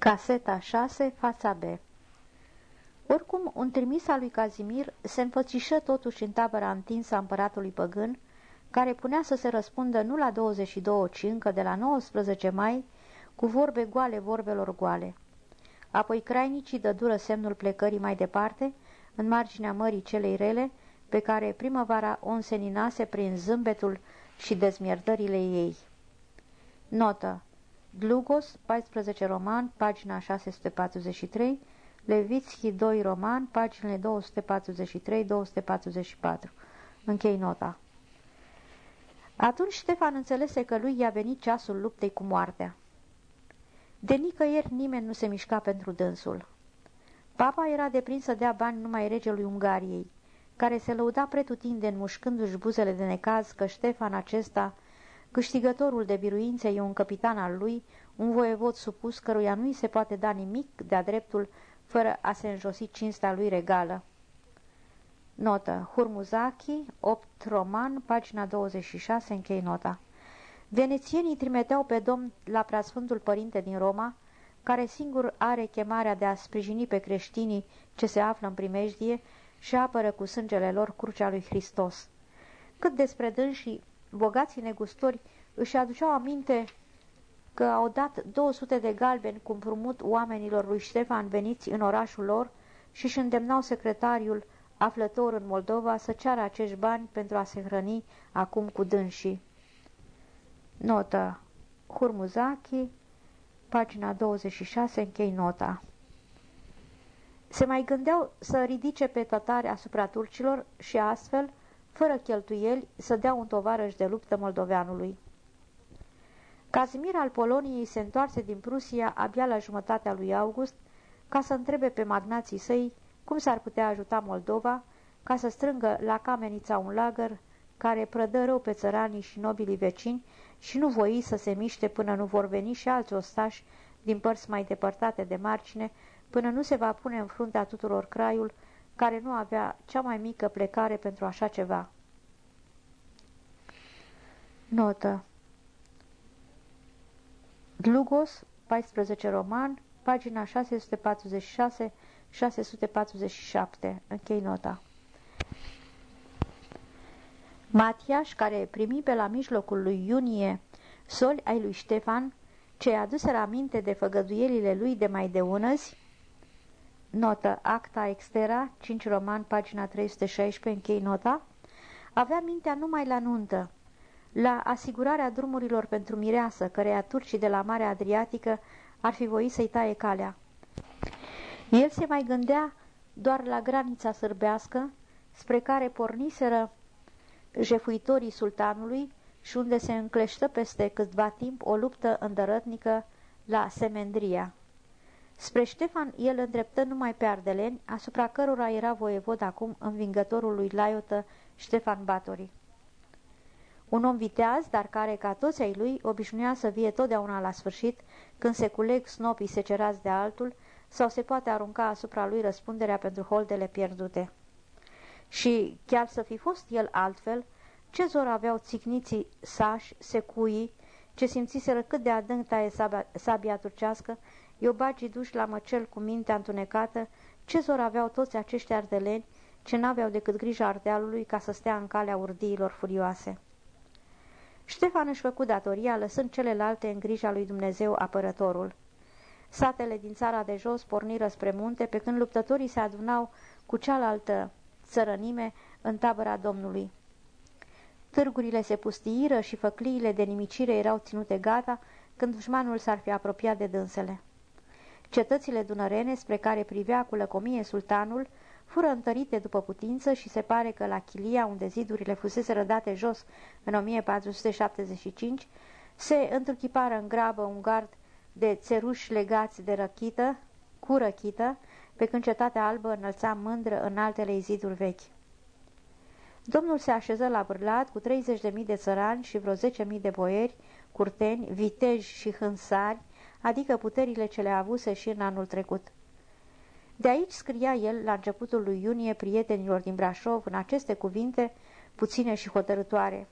Caseta 6, fața B Oricum, un trimis al lui Cazimir se înfățișă totuși în tabăra întinsă a împăratului păgân, care punea să se răspundă nu la 22, ci încă de la 19 mai, cu vorbe goale vorbelor goale. Apoi crainicii dădură semnul plecării mai departe, în marginea mării celei rele, pe care primăvara o înseninase prin zâmbetul și dezmierdările ei. Notă Glugos, 14 roman, pagina 643, Levitski 2 roman, paginile 243-244. Închei nota. Atunci Ștefan înțelese că lui i-a venit ceasul luptei cu moartea. De nicăieri nimeni nu se mișca pentru dânsul. Papa era deprins să dea bani numai regelui Ungariei, care se lăuda pretutindeni mușcându-și buzele de necaz că Ștefan acesta Câștigătorul de biruințe e un capitan al lui, un voievod supus căruia nu-i se poate da nimic de-a dreptul fără a se înjosi cinstea lui regală. Notă. Hurmuzaki, 8 roman, pagina 26, închei nota. Venețienii trimiteau pe domn la preasfântul părinte din Roma, care singur are chemarea de a sprijini pe creștinii ce se află în primejdie și apără cu sângele lor crucea lui Hristos. Cât despre dânsii, bogații negustori își aduceau aminte că au dat 200 de galbeni cu împrumut oamenilor lui Ștefan veniți în orașul lor și își îndemnau secretariul aflător în Moldova să ceară acești bani pentru a se hrăni acum cu dânsii. Notă Hurmuzaki, pagina 26, închei nota. Se mai gândeau să ridice pe tătari asupra turcilor și astfel fără cheltuieli, să dea un tovarăș de luptă moldoveanului. Cazimir al Poloniei se întoarse din Prusia abia la jumătatea lui August ca să întrebe pe magnații săi cum s-ar putea ajuta Moldova ca să strângă la Camenița un lagăr care prădă rău pe țăranii și nobilii vecini și nu voi să se miște până nu vor veni și alți ostași din părți mai depărtate de margine, până nu se va pune în fruntea tuturor craiul care nu avea cea mai mică plecare pentru așa ceva. Notă. Glugos, 14 roman, pagina 646-647, închei nota. Matiaș, care primi pe la mijlocul lui iunie soli ai lui Ștefan, ce aduseră aminte de făgăduielile lui de mai de unăzi, Notă. Acta Extera, 5 roman, pagina 316, închei nota. Avea mintea numai la nuntă, la asigurarea drumurilor pentru mireasă, căreia turcii de la Marea Adriatică ar fi voit să-i taie calea. El se mai gândea doar la granița sârbească, spre care porniseră jefuitorii sultanului și unde se încleștă peste câtva timp o luptă îndărătnică la Semendria. Spre Ștefan el îndreptă numai pe ardeleni, asupra cărora era voievod acum învingătorul lui Laiotă Ștefan Batori. Un om viteaz, dar care, ca toți ai lui, obișnuia să vie totdeauna la sfârșit, când se culeg snopii secerați de altul, sau se poate arunca asupra lui răspunderea pentru holdele pierdute. Și, chiar să fi fost el altfel, ce zor aveau țicniții sași, secuii, ce simțiseră cât de adânc taie sabia, sabia turcească Iobagii duși la măcel cu mintea întunecată, ce zor aveau toți acești ardeleni ce n-aveau decât grija ardealului ca să stea în calea urdiilor furioase. Ștefan își făcu datoria, lăsând celelalte în grija lui Dumnezeu apărătorul. Satele din țara de jos porniră spre munte, pe când luptătorii se adunau cu cealaltă țărănime în tabăra Domnului. Târgurile se pustiiră și făcliile de nimicire erau ținute gata când dușmanul s-ar fi apropiat de dânsele. Cetățile dunărene, spre care privea cu lăcomie sultanul, fură întărite după putință și se pare că la Chilia, unde zidurile fusese rădate jos în 1475, se întruchipară în grabă un gard de țeruși legați de răchită, cu răchită, pe când cetatea albă înălța mândră în altele ziduri vechi. Domnul se așeză la bârlat cu 30.000 de țărani și vreo 10.000 de boieri, curteni, viteji și hânsari, adică puterile ce le avuse și în anul trecut. De aici scria el la începutul lui iunie prietenilor din Brașov în aceste cuvinte puține și hotărătoare.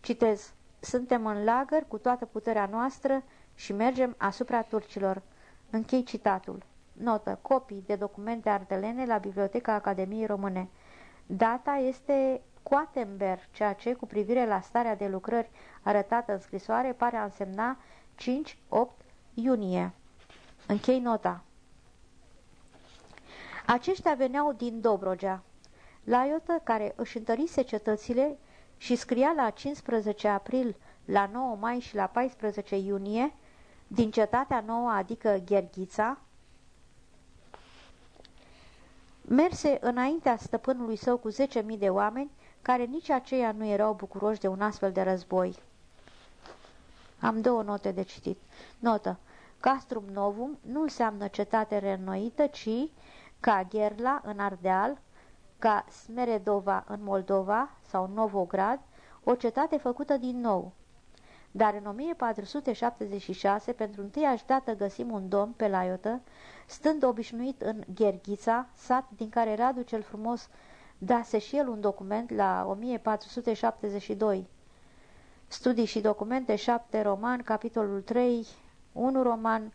Citez, suntem în lagăr cu toată puterea noastră și mergem asupra turcilor. Închei citatul. Notă. Copii de documente ardelene la Biblioteca Academiei Române. Data este Coatember, ceea ce, cu privire la starea de lucrări arătată în scrisoare, pare a însemna 5-8 iunie. Închei nota. Aceștia veneau din Dobrogea. Laiotă, care își întărise cetățile și scria la 15 april, la 9 mai și la 14 iunie, din cetatea nouă, adică Gherghița, merse înaintea stăpânului său cu 10.000 de oameni, care nici aceia nu erau bucuroși de un astfel de război. Am două note de citit. Notă. Castrum Novum nu înseamnă cetate reînnoită, ci ca Gherla în Ardeal, ca Smeredova în Moldova sau Novograd, o cetate făcută din nou. Dar în 1476, pentru întâiași dată găsim un domn pe Laiotă, stând obișnuit în Gherghița, sat din care Radu cel frumos dase și el un document la 1472. Studii și documente 7 roman, capitolul 3, 1 roman,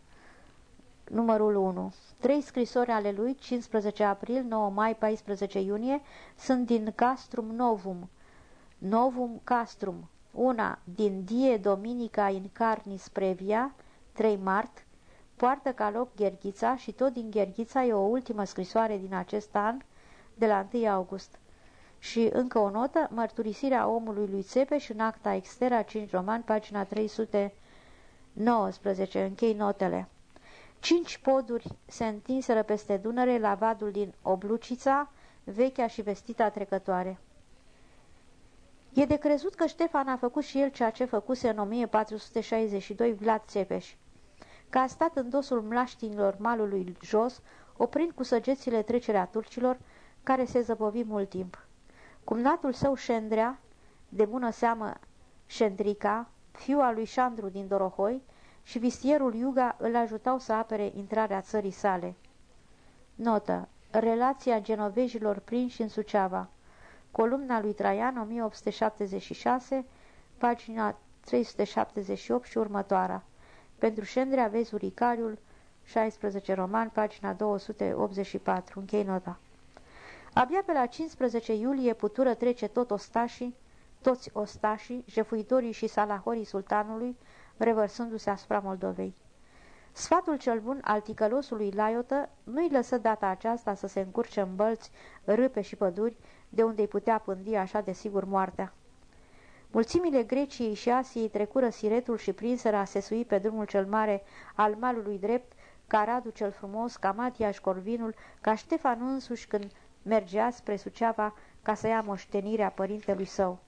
numărul 1. Trei scrisori ale lui, 15 april, 9 mai, 14 iunie, sunt din Castrum Novum. Novum Castrum. Una din Die Dominica in Carnis Previa, 3 mart, poartă ca loc Gherghița și tot din Gherghița e o ultimă scrisoare din acest an, de la 1 august. Și încă o notă, mărturisirea omului lui Țepeș în acta extera 5 roman, pagina 319, închei notele. Cinci poduri se întinseră peste Dunăre la vadul din Oblucița, vechea și vestita trecătoare. E de crezut că Ștefan a făcut și el ceea ce făcuse în 1462 Vlad Țepeș, că a stat în dosul mlaștinilor malului jos, oprind cu săgețile trecerea turcilor, care se zăbovi mult timp. Cumnatul său Șendrea, de bună seamă Șendrica, fiul al lui Șandru din Dorohoi, și vistierul Iuga îl ajutau să apere intrarea țării sale. Notă. Relația genovezilor prinși în Suceava. Columna lui Traian, 1876, pagina 378 și următoarea. Pentru Șendrea vezi Uricariul, 16 roman, pagina 284. Închei nota. Abia pe la 15 iulie putură trece tot ostașii, toți ostașii, jefuitorii și salahorii sultanului, revărsându-se asupra Moldovei. Sfatul cel bun al ticălosului Laiotă nu-i lăsă data aceasta să se încurce în bălți, râpe și păduri, de unde îi putea pândi așa de sigur moartea. Mulțimile Greciei și Asiei trecură siretul și prinseră a se sui pe drumul cel mare al malului drept, ca Radu cel frumos, ca Matiaș Corvinul, ca Ștefan însuși când mergea spre Suceava ca să ia moștenirea părintelui său.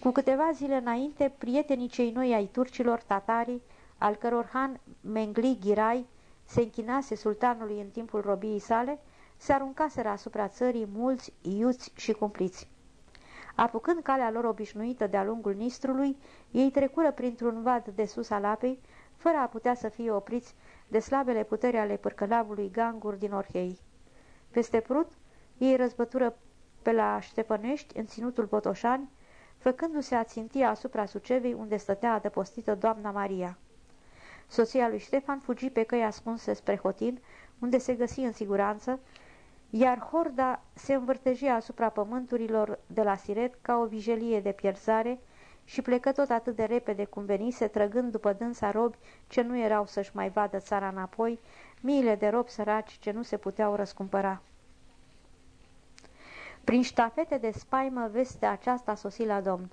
Cu câteva zile înainte, prietenii cei noi ai turcilor tatari, al căror han Mengli Ghirai se închinase sultanului în timpul robiei sale, se aruncaseră asupra țării mulți iuți și cumpliți. Apucând calea lor obișnuită de-a lungul Nistrului, ei trecură printr-un vad de sus al apei, fără a putea să fie opriți de slabele puteri ale pârcălavului Gangur din Orhei. Peste Prut, ei răzbătură pe la Ștepănești, în ținutul Botoșani, făcându-se a ținti asupra Sucevei unde stătea adăpostită doamna Maria. Soția lui Ștefan fugi pe căi ascunse spre Hotin, unde se găsi în siguranță, iar horda se învârtejea asupra pământurilor de la Siret ca o vijelie de pierzare și plecă tot atât de repede cum venise, trăgând după dânsa robi ce nu erau să-și mai vadă țara înapoi, miile de robi săraci ce nu se puteau răscumpăra. Prin ștafete de spaimă vestea aceasta sosi la domn,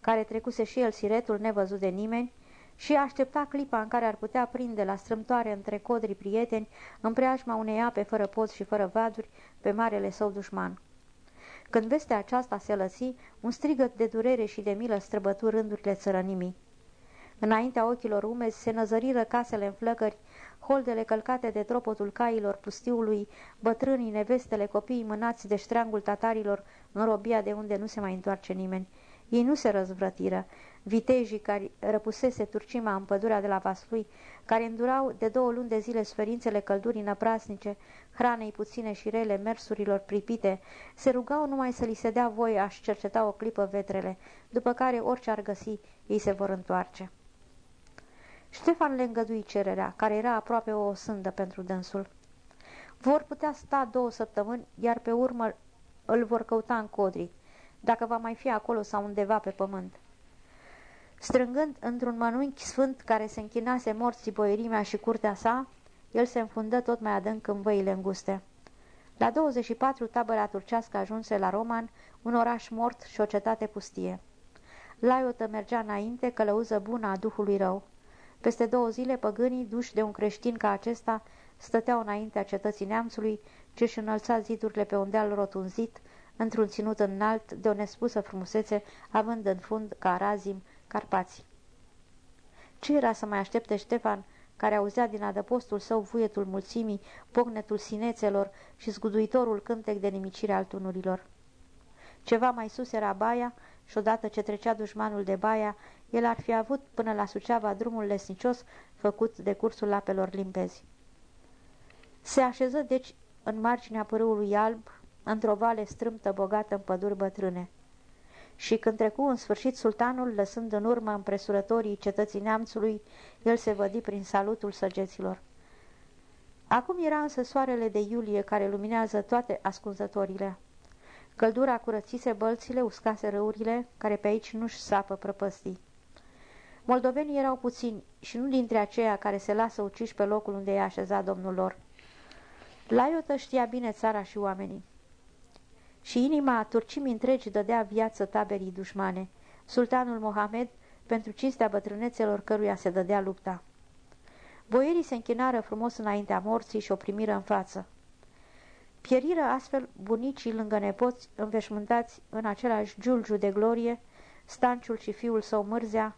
care trecuse și el siretul nevăzut de nimeni și aștepta clipa în care ar putea prinde la strâmtoare între codri prieteni în preajma unei ape fără poz și fără vaduri pe marele său dușman. Când vestea aceasta se lăsi, un strigăt de durere și de milă străbătu rândurile țărănimii. Înaintea ochilor umezi se năzăriră casele în flăcări, holdele călcate de tropotul cailor pustiului, bătrânii, nevestele, copiii mânați de ștreangul tatarilor în robia de unde nu se mai întoarce nimeni. Ei nu se răzvrătiră. Vitejii care răpusese turcima în pădurea de la Vaslui, care îndurau de două luni de zile sferințele căldurii năprasnice, hranei puține și rele, mersurilor pripite, se rugau numai să li se dea voie a-și cerceta o clipă vetrele, după care orice ar găsi, ei se vor întoarce. Ștefan le îngădui cererea, care era aproape o sândă pentru dânsul. Vor putea sta două săptămâni, iar pe urmă îl vor căuta în codri, dacă va mai fi acolo sau undeva pe pământ. Strângând într-un mănunchi sfânt care se închinase morții boierimea și curtea sa, el se înfundă tot mai adânc în văile înguste. La 24 tabăra turcească ajunse la Roman, un oraș mort și o cetate pustie. Laiotă mergea înainte, călăuză bună a Duhului rău. Peste două zile, păgânii, duși de un creștin ca acesta, stăteau înaintea cetății neamțului, ce își înălța zidurile pe un deal rotunzit, într-un ținut înalt, de o nespusă frumusețe, având în fund, ca razim, Carpații. Ce era să mai aștepte Ștefan, care auzea din adăpostul său vuietul mulțimii, pognetul sinețelor și zguduitorul cântec de nimicire al tunurilor? Ceva mai sus era baia și odată ce trecea dușmanul de baia, el ar fi avut până la Suceava drumul lesnicios făcut de cursul apelor limpezi. Se așeză deci în marginea părâului alb, într-o vale strâmtă bogată în păduri bătrâne. Și când trecu în sfârșit sultanul, lăsând în urmă împresurătorii cetății neamțului, el se vădi prin salutul săgeților. Acum era însă soarele de iulie care luminează toate ascunzătorile. Căldura curățise bălțile, uscase râurile, care pe aici nu-și sapă prăpăstii. Moldovenii erau puțini și nu dintre aceia care se lasă uciși pe locul unde i-a așezat domnul lor. Laiotă știa bine țara și oamenii. Și inima turcimii întregi dădea viață taberii dușmane. Sultanul Mohamed, pentru cinstea bătrânețelor căruia se dădea lupta. Boierii se închinară frumos înaintea morții și o primiră în față. Pieriră astfel bunicii lângă nepoți, înveșmântați în același giulgiu de glorie, Stanciul și fiul său Mârzea,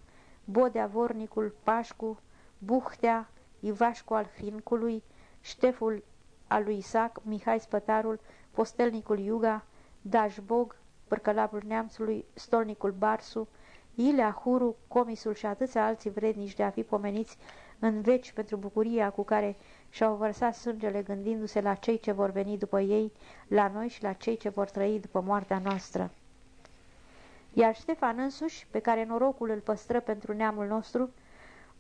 Bodea Vornicul, Pașcu, Buhtea, Ivașcu al Hrincului, Șteful al lui Isaac, Mihai Spătarul, Postelnicul Iuga, Dajbog, Părcălapul Neamțului, Stolnicul Barsu, Ilea Huru, Comisul și atâția alții vrednici de a fi pomeniți în veci pentru bucuria cu care și-au vărsat sângele gândindu-se la cei ce vor veni după ei, la noi și la cei ce vor trăi după moartea noastră. Iar Ștefan însuși, pe care norocul îl păstră pentru neamul nostru,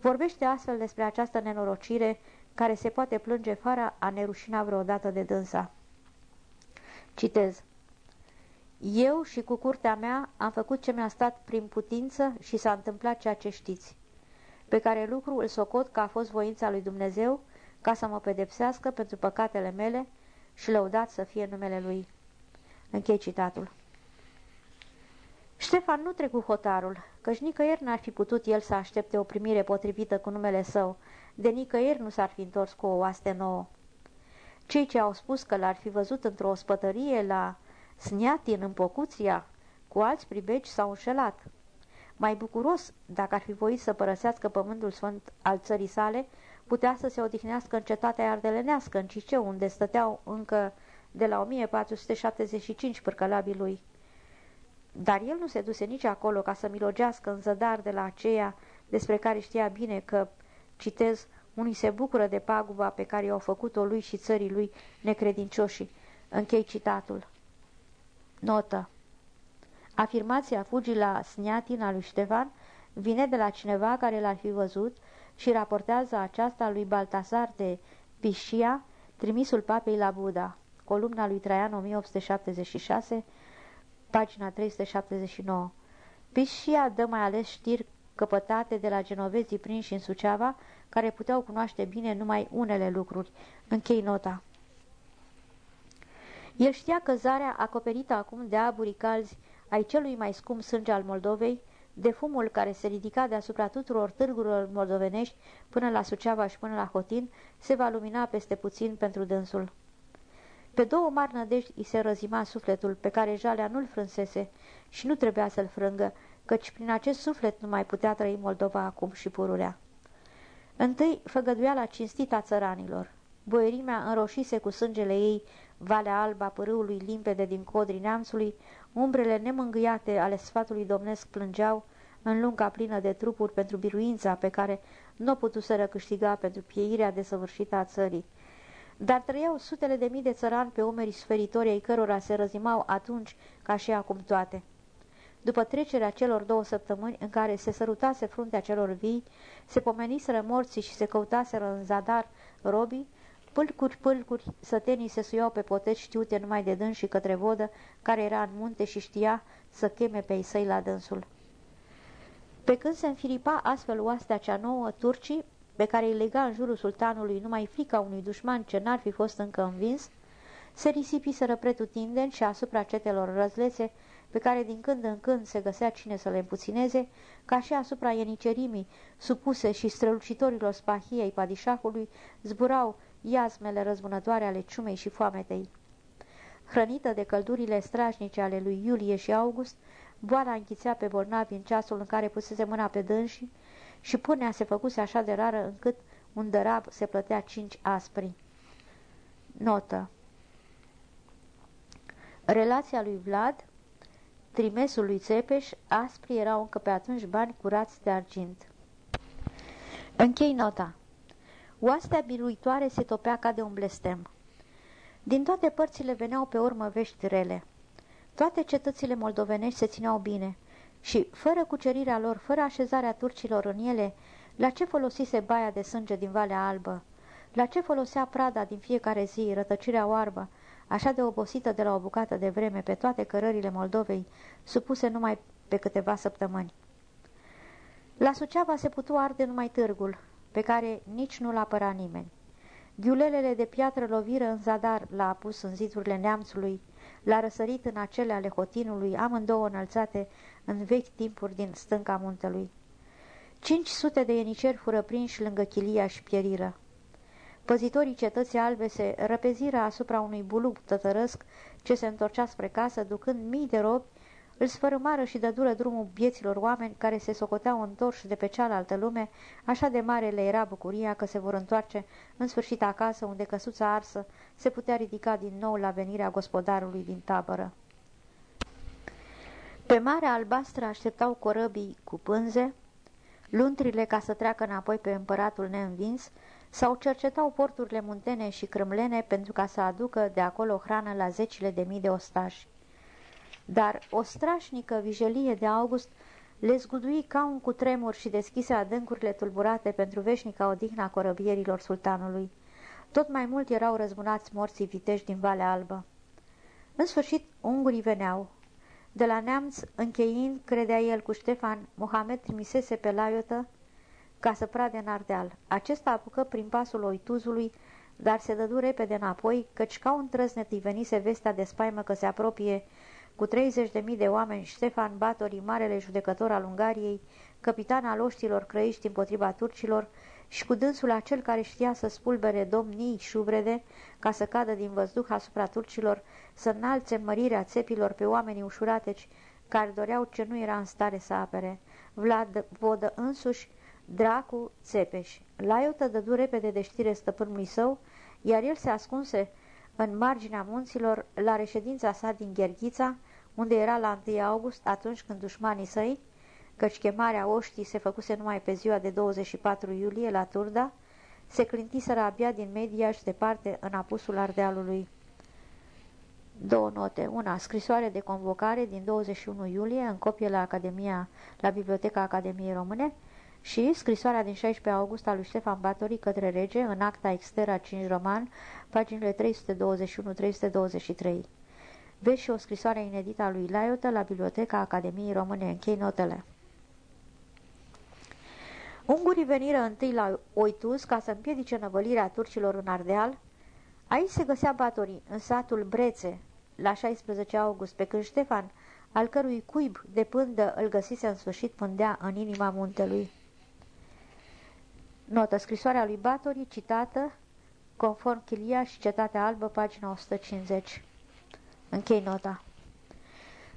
vorbește astfel despre această nenorocire care se poate plânge fără a ne rușina vreodată de dânsa. Citez. Eu și cu curtea mea am făcut ce mi-a stat prin putință și s-a întâmplat ceea ce știți, pe care lucru îl socot că a fost voința lui Dumnezeu ca să mă pedepsească pentru păcatele mele și lăudat să fie numele Lui. Închei citatul. Ștefan nu trecu hotarul, căci nicăieri n-ar fi putut el să aștepte o primire potrivită cu numele său, de nicăieri nu s-ar fi întors cu o oaste nouă. Cei ce au spus că l-ar fi văzut într-o spătărie la Sniatin în Pocuția, cu alți pribeci s-au înșelat. Mai bucuros, dacă ar fi voit să părăsească pământul sfânt al țării sale, putea să se odihnească în cetatea ardelenească, în Ciceu, unde stăteau încă de la 1475 pârcălabii lui. Dar el nu se duse nici acolo ca să milogească în zădar de la aceea despre care știa bine că, citez, unii se bucură de paguba pe care i-au făcut-o lui și țării lui necredincioșii. Închei citatul. Notă Afirmația fugii la Sniatina lui Ștefan vine de la cineva care l-ar fi văzut și raportează aceasta lui Baltasar de Pișia, trimisul papei la Buda, columna lui Traian 1876, pagina 379. Pișia dă mai ales știri căpătate de la genovezii prinși în Suceava, care puteau cunoaște bine numai unele lucruri. Închei nota. El știa că zarea, acoperită acum de aburii calzi ai celui mai scump sânge al Moldovei, de fumul care se ridica deasupra tuturor târgurilor moldovenești până la Suceava și până la Hotin, se va lumina peste puțin pentru dânsul. Pe două mari nădejdi îi se răzima sufletul pe care jalea nu-l frânsese și nu trebuia să-l frângă, căci prin acest suflet nu mai putea trăi Moldova acum și pururea. Întâi făgăduiala cinstită a țăranilor. Boierimea înroșise cu sângele ei valea alba pârâului limpede din codrii neamțului, umbrele nemângâiate ale sfatului domnesc plângeau în lunga plină de trupuri pentru biruința pe care nu o putuseră câștiga pentru pieirea desăvârșită a țării. Dar trăiau sutele de mii de țărani pe umerii sferitori ai cărora se răzimau atunci ca și acum toate. după trecerea celor două săptămâni în care se sărutase fruntea celor vii, se pomeniseră morții și se căutaseră în zadar robii, pâlcuri, pâlcuri, sătenii se suiau pe poteci știute numai de dâns și către vodă, care era în munte și știa să cheme pe ei săi la dânsul. Pe când se înfiripa astfel oastea cea nouă, turcii, pe care îi lega în jurul sultanului numai frica unui dușman ce n-ar fi fost încă învins, se risipiseră pretutindeni și asupra cetelor răzlețe, pe care din când în când se găsea cine să le împuțineze, ca și asupra ienicerimii supuse și strălucitorilor spahiei padișahului, zburau iazmele răzbunătoare ale ciumei și foametei. Hrănită de căldurile strașnice ale lui Iulie și August, boala închițea pe bolnavi în ceasul în care pusese mâna pe dânsii și punea se făcuse așa de rară încât un dărab se plătea cinci aspri. Notă Relația lui Vlad, trimesul lui Țepeș, aspri erau încă pe atunci bani curați de argint. Închei nota. Oastea biruitoare se topea ca de un blestem. Din toate părțile veneau pe urmă vești rele. Toate cetățile moldovenești se țineau bine și, fără cucerirea lor, fără așezarea turcilor în ele, la ce folosise baia de sânge din Valea Albă? La ce folosea prada din fiecare zi, rătăcirea oarbă, așa de obosită de la o bucată de vreme pe toate cărările Moldovei, supuse numai pe câteva săptămâni? La Suceava se putu arde numai târgul, pe care nici nu l apăra nimeni. Ghiulelele de piatră loviră în zadar l-a apus în zidurile neamțului, l-a răsărit în acele ale hotinului, amândouă înălțate în vechi timpuri din stânca muntelui. Cinci sute de ieniceri fură prinși lângă chilia și pieriră. Păzitorii cetății albe se răpeziră asupra unui bulub tătărăsc ce se întorcea spre casă, ducând mii de robi îl sfărâmară și dură drumul vieților oameni care se socoteau întorși de pe cealaltă lume, așa de mare le era bucuria că se vor întoarce în sfârșit acasă unde căsuța arsă se putea ridica din nou la venirea gospodarului din tabără. Pe Marea Albastră așteptau corăbii cu pânze, luntrile ca să treacă înapoi pe împăratul neînvins, sau cercetau porturile muntene și crâmlene pentru ca să aducă de acolo hrană la zecile de mii de ostași dar o strașnică vijelie de august le zgudui ca un cutremur și deschise adâncurile tulburate pentru veșnica odihna corăbierilor sultanului. Tot mai mult erau răzbunați morții viteși din Valea Albă. În sfârșit, ungurii veneau. De la neamț, încheind, credea el cu Ștefan, Mohamed trimisese pe Laiotă ca să prade în Ardeal. Acesta apucă prin pasul oituzului, dar se dădu repede înapoi, căci ca un trăznet îi venise vestea de spaimă că se apropie cu 30.000 de oameni, Ștefan Batori, marele judecător al Ungariei, capitan al oștilor crăiști împotriva turcilor, și cu dânsul acel care știa să spulbere domnii șubrede ca să cadă din văzduh asupra turcilor, să înalțe mărirea țepilor pe oamenii ușurateci care doreau ce nu era în stare să apere. Vlad vodă însuși, dracu, țepeș. Laiotă dădu repede de știre stăpânului său, iar el se ascunse în marginea munților la reședința sa din Gherghița, unde era la 1 august, atunci când dușmanii săi, căci chemarea oștii se făcuse numai pe ziua de 24 iulie la Turda, se clintiseră abia din media și departe în apusul Ardealului. Două note. Una, scrisoare de convocare din 21 iulie, în copie la Academia, la Biblioteca Academiei Române, și scrisoarea din 16 august a lui Ștefan Batori către rege, în acta extera 5 roman, paginile 321-323. Vezi și o scrisoare inedită a lui Laiotă la Biblioteca Academiei Române. Închei notele. Ungurii veniră întâi la Oituz ca să împiedice năvălirea turcilor în Ardeal. Aici se găsea Batorii, în satul Brețe, la 16 august, pe când Ștefan, al cărui cuib de pândă îl găsise în sfârșit, pândea în inima muntelui. Notă. Scrisoarea lui Batorii, citată, conform Chilia și Cetatea Albă, pagina 150. Închei nota.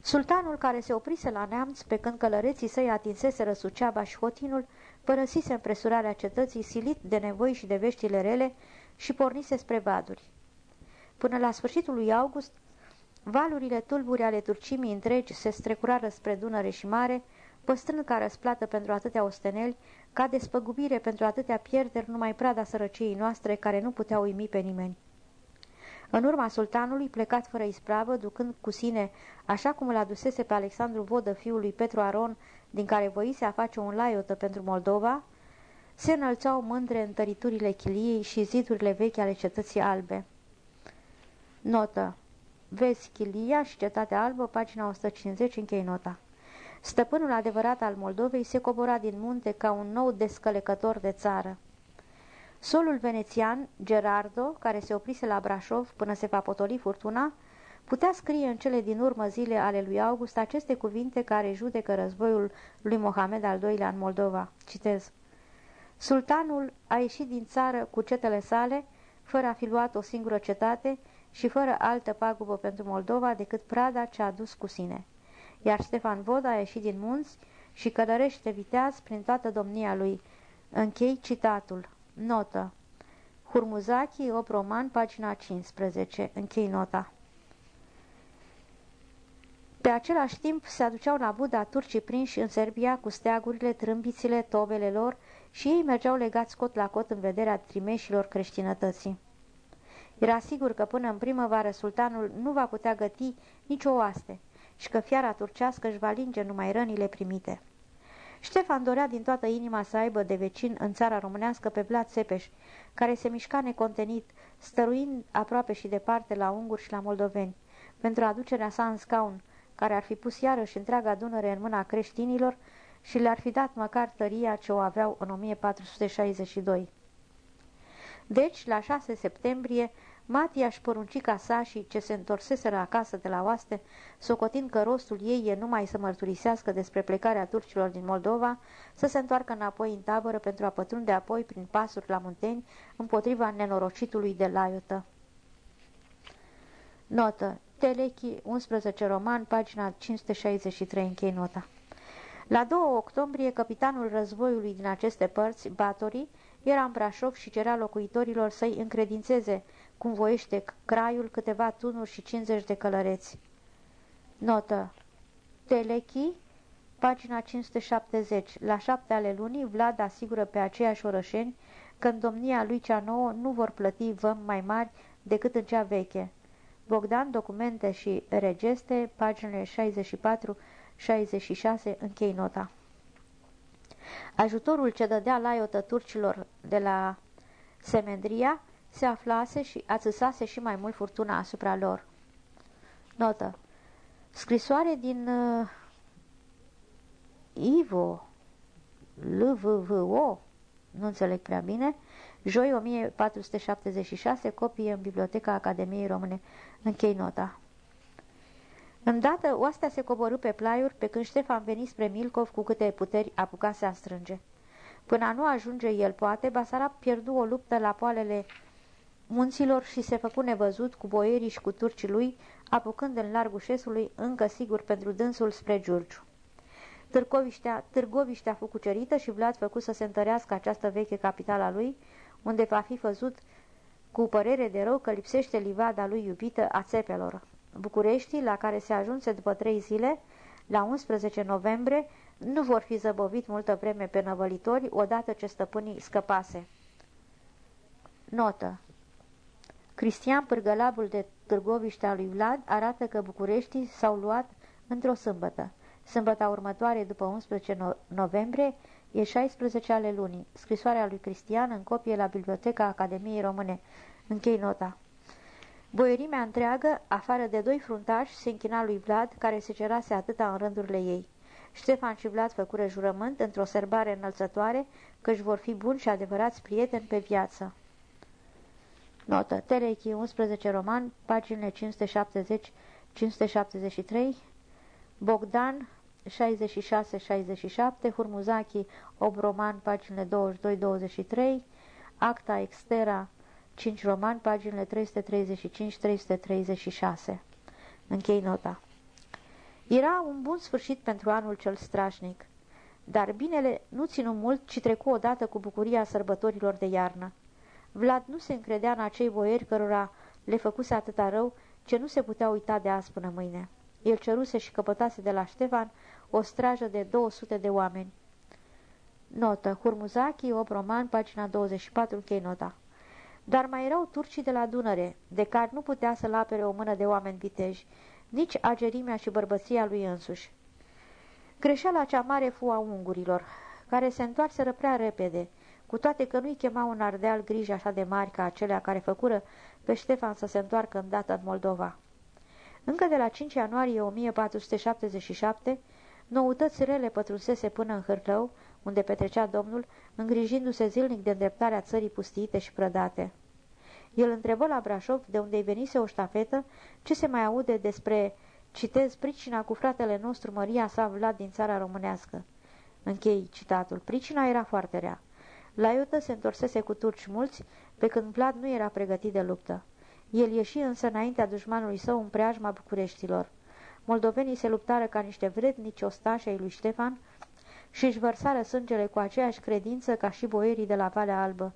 Sultanul care se oprise la neamț pe când călăreții săi atinseseră Suceaba și Hotinul, părăsise împresurarea cetății silit de nevoi și de veștile rele și pornise spre vaduri. Până la sfârșitul lui August, valurile tulburi ale turcimii întregi se strecurară spre Dunăre și Mare, păstrând ca răsplată pentru atâtea osteneli, ca despăgubire pentru atâtea pierderi numai prada sărăciei noastre care nu putea uimi pe nimeni. În urma sultanului, plecat fără ispravă, ducând cu sine, așa cum îl adusese pe Alexandru Vodă, fiul lui Petru Aron, din care voise a face un laiotă pentru Moldova, se înălțau mândre întăriturile chiliei și zidurile vechi ale cetății albe. Notă. Vezi Chilia și Cetatea Albă, pagina 150, închei nota. Stăpânul adevărat al Moldovei se cobora din munte ca un nou descălecător de țară. Solul venețian, Gerardo, care se oprise la Brașov până se va potoli furtuna, putea scrie în cele din urmă zile ale lui August aceste cuvinte care judecă războiul lui Mohamed al II-lea în Moldova. Citez. Sultanul a ieșit din țară cu cetele sale, fără a fi luat o singură cetate și fără altă pagubă pentru Moldova decât prada ce a dus cu sine. Iar Stefan Voda a ieșit din munți și călărește viteaz prin toată domnia lui. Închei citatul. Notă. Hurmuzaki, 8 roman, pagina 15. Închei nota. Pe același timp se aduceau la Buda turcii prinși în Serbia cu steagurile, trâmbițile, tobele lor și ei mergeau legați cot la cot în vederea trimeșilor creștinătății. Era sigur că până în primăvară sultanul nu va putea găti nicio oaste și că fiara turcească își va linge numai rănile primite. Ștefan dorea din toată inima să aibă de vecin în țara românească pe Vlad Țepeș, care se mișca necontenit, stăruind aproape și departe la unguri și la moldoveni, pentru aducerea sa în scaun, care ar fi pus iarăși întreaga Dunăre în mâna creștinilor și le-ar fi dat măcar tăria ce o aveau în 1462. Deci, la 6 septembrie, Matia își porunci ca sa și ce se întorseseră acasă de la oaste, socotind că rostul ei e numai să mărturisească despre plecarea turcilor din Moldova, să se întoarcă înapoi în tabără pentru a pătrunde apoi prin pasuri la munteni împotriva nenorocitului de Laiotă. Notă. Telechi, 11 roman, pagina 563, închei nota. La 2 octombrie, capitanul războiului din aceste părți, Batorii, era în Brașov și cerea locuitorilor să-i încredințeze cum voiește craiul, câteva tunuri și 50 de călăreți. Notă Telechi, pagina 570. La șapte ale lunii, Vlad asigură pe aceiași orășeni că în domnia lui cea nouă nu vor plăti văm mai mari decât în cea veche. Bogdan, documente și regeste, paginile 64-66, închei nota. Ajutorul ce dădea laiotă turcilor de la Semendria se aflase și ațăsase și mai mult furtuna asupra lor. Notă. Scrisoare din uh, Ivo LVVO nu înțeleg prea bine, joi 1476, copie în Biblioteca Academiei Române. Închei nota. Îndată, oastea se coborâ pe plaiuri, pe când Ștefan veni spre Milcov cu câte puteri apucase a strânge. Până a nu ajunge el, poate, Basarab pierdu o luptă la poalele munților și se făcu nevăzut cu boierii și cu turcii lui, apucând în largul șesului, încă sigur pentru dânsul spre Giurgiu. Târgoviștea, Târgoviștea fu cucerită și Vlad făcu să se întărească această veche capitala lui, unde va fi văzut cu părere de rău că lipsește livada lui iubită a țepelor. Bucureștii, la care se ajunse după trei zile, la 11 noiembrie, nu vor fi zăbovit multă vreme pe năvălitori odată ce stăpânii scăpase. Notă Cristian Pârgălabul de Târgoviștea lui Vlad arată că Bucureștii s-au luat într-o sâmbătă. Sâmbăta următoare, după 11 noiembrie, e 16 ale lunii. Scrisoarea lui Cristian în copie la Biblioteca Academiei Române. Închei nota. Boierimea întreagă, afară de doi fruntași, se închina lui Vlad, care se cerase atâta în rândurile ei. Ștefan și Vlad făcură jurământ într-o serbare înălțătoare că își vor fi buni și adevărați prieteni pe viață. Notă. Terechi 11 roman, paginile 570-573, Bogdan 66-67, Hurmuzaki 8 roman, paginile 22-23, Acta Extera 5 roman, paginile 335-336. Închei nota. Era un bun sfârșit pentru anul cel strașnic, dar binele nu ținu mult, ci trecu odată cu bucuria sărbătorilor de iarnă. Vlad nu se încredea în acei boieri cărora le făcuse atâta rău ce nu se putea uita de azi până mâine. El ceruse și căpătase de la Ștefan o strajă de 200 de oameni. Notă. Hurmuzaki, 8 roman, pagina 24, închei nota. Dar mai erau turcii de la Dunăre, de care nu putea să-l apere o mână de oameni viteji, nici agerimea și bărbăția lui însuși. Greșeala cea mare fu a ungurilor, care se întoarseră prea repede, cu toate că nu-i chemau un ardeal griji așa de mari ca acelea care făcură pe Ștefan să se întoarcă îndată în Moldova. Încă de la 5 ianuarie 1477, noutăți rele pătrusese până în Hârlău, unde petrecea domnul, îngrijindu-se zilnic de îndreptarea țării pustiite și prădate. El întrebă la Brașov, de unde-i venise o ștafetă, ce se mai aude despre, citez, pricina cu fratele nostru Maria sa Vlad din țara românească. Închei citatul. Pricina era foarte rea. La Iută se întorsese cu turci mulți, pe când Vlad nu era pregătit de luptă. El ieși însă înaintea dușmanului său în preajma Bucureștilor. Moldovenii se luptară ca niște vrednici ostași ai lui Ștefan și își vărsară sângele cu aceeași credință ca și boierii de la Valea Albă.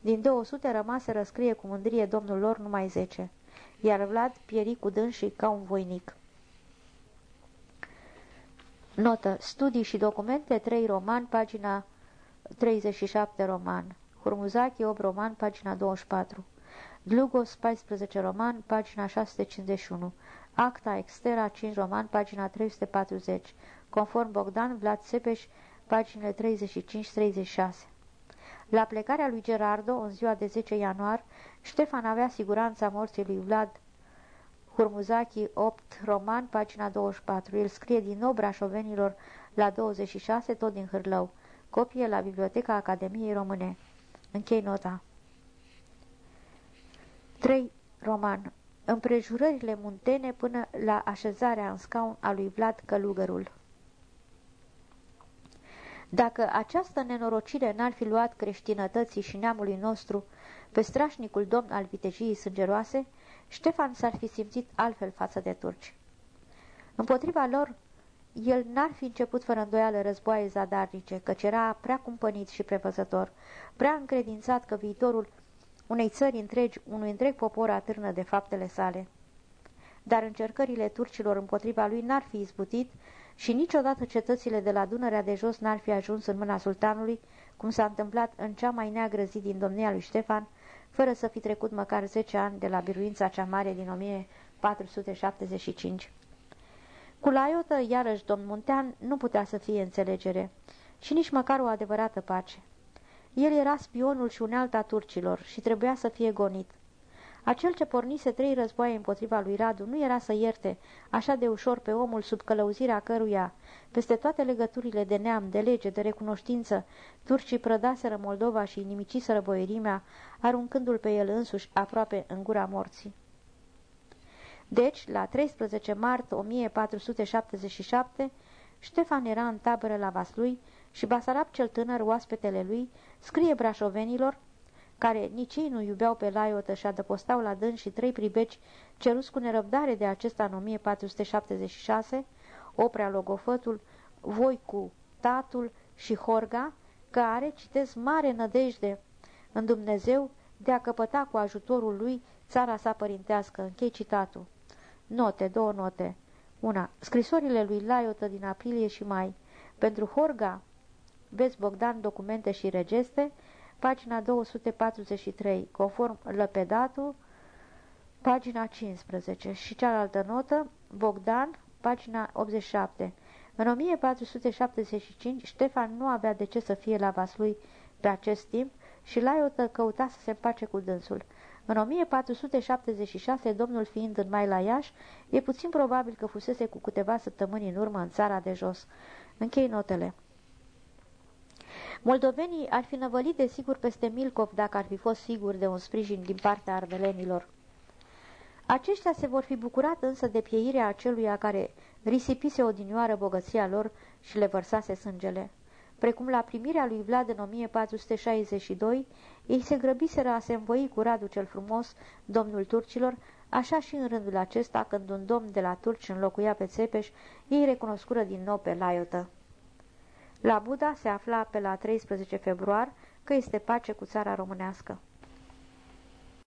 Din 200 rămase răscrie cu mândrie domnul lor numai 10, iar Vlad pieri cu dânsii ca un voinic. Notă. Studii și documente 3 roman, pagina 37 roman. Hurmuzachi 8 roman, pagina 24. Dlugos 14 roman, pagina 651. Acta Extera 5 roman, pagina 340. Conform Bogdan Vlad Sepeș, paginile 35-36. La plecarea lui Gerardo, în ziua de 10 ianuar, Ștefan avea siguranța morții lui Vlad Hurmuzachi 8, roman, pagina 24. El scrie din nou brașovenilor la 26, tot din Hârlău. Copie la Biblioteca Academiei Române. Închei nota. 3. Roman. Împrejurările muntene până la așezarea în scaun a lui Vlad Călugărul. Dacă această nenorocire n-ar fi luat creștinătății și neamului nostru pe strașnicul domn al vitejiei sângeroase, Ștefan s-ar fi simțit altfel față de turci. Împotriva lor, el n-ar fi început fără îndoială războaie zadarnice, căci era prea cumpănit și prevăzător, prea încredințat că viitorul unei țări întregi, unui întreg popor atârnă de faptele sale. Dar încercările turcilor împotriva lui n-ar fi izbutit și niciodată cetățile de la Dunărea de jos n-ar fi ajuns în mâna sultanului, cum s-a întâmplat în cea mai neagră zi din domnia lui Ștefan, fără să fi trecut măcar 10 ani de la biruința cea mare din 1475. Cu Laiotă, iarăși domn Muntean, nu putea să fie înțelegere și nici măcar o adevărată pace. El era spionul și unealta turcilor și trebuia să fie gonit. Acel ce pornise trei războaie împotriva lui Radu nu era să ierte așa de ușor pe omul sub călăuzirea căruia, peste toate legăturile de neam, de lege, de recunoștință, turcii prădaseră Moldova și inimiciseră boierimea, aruncându-l pe el însuși aproape în gura morții. Deci, la 13 mart 1477, Ștefan era în tabără la Vaslui și Basarab cel tânăr, oaspetele lui, scrie brașovenilor care nici ei nu iubeau pe Laiotă și adăpostau la dâns și trei pribeci ceruți cu nerăbdare de acesta în 1476, Oprea Logofătul, Voicu, Tatul și Horga, care, citesc mare nădejde în Dumnezeu de a căpăta cu ajutorul lui țara sa părintească. Închei citatul. Note, două note. Una, scrisorile lui Laiotă din aprilie și mai. Pentru Horga, vezi Bogdan documente și regeste, pagina 243, conform Lăpedatul, pagina 15 și cealaltă notă, Bogdan, pagina 87. În 1475, Ștefan nu avea de ce să fie la Vaslui pe acest timp și Laiotă căuta să se împace cu dânsul. În 1476, domnul fiind în mai la Iași, e puțin probabil că fusese cu câteva săptămâni în urmă în țara de jos. Închei notele. Moldovenii ar fi năvălit de sigur peste Milcov dacă ar fi fost siguri de un sprijin din partea ardelenilor. Aceștia se vor fi bucurat însă de pieirea aceluia care risipise odinioară bogăția lor și le vărsase sângele. Precum la primirea lui Vlad în 1462, ei se grăbiseră a se învoi cu Radu cel frumos, domnul turcilor, așa și în rândul acesta, când un domn de la turci înlocuia pe Țepeș, ei recunoscură din nou pe Laiotă. La Buda se afla pe la 13 februar că este pace cu țara românească.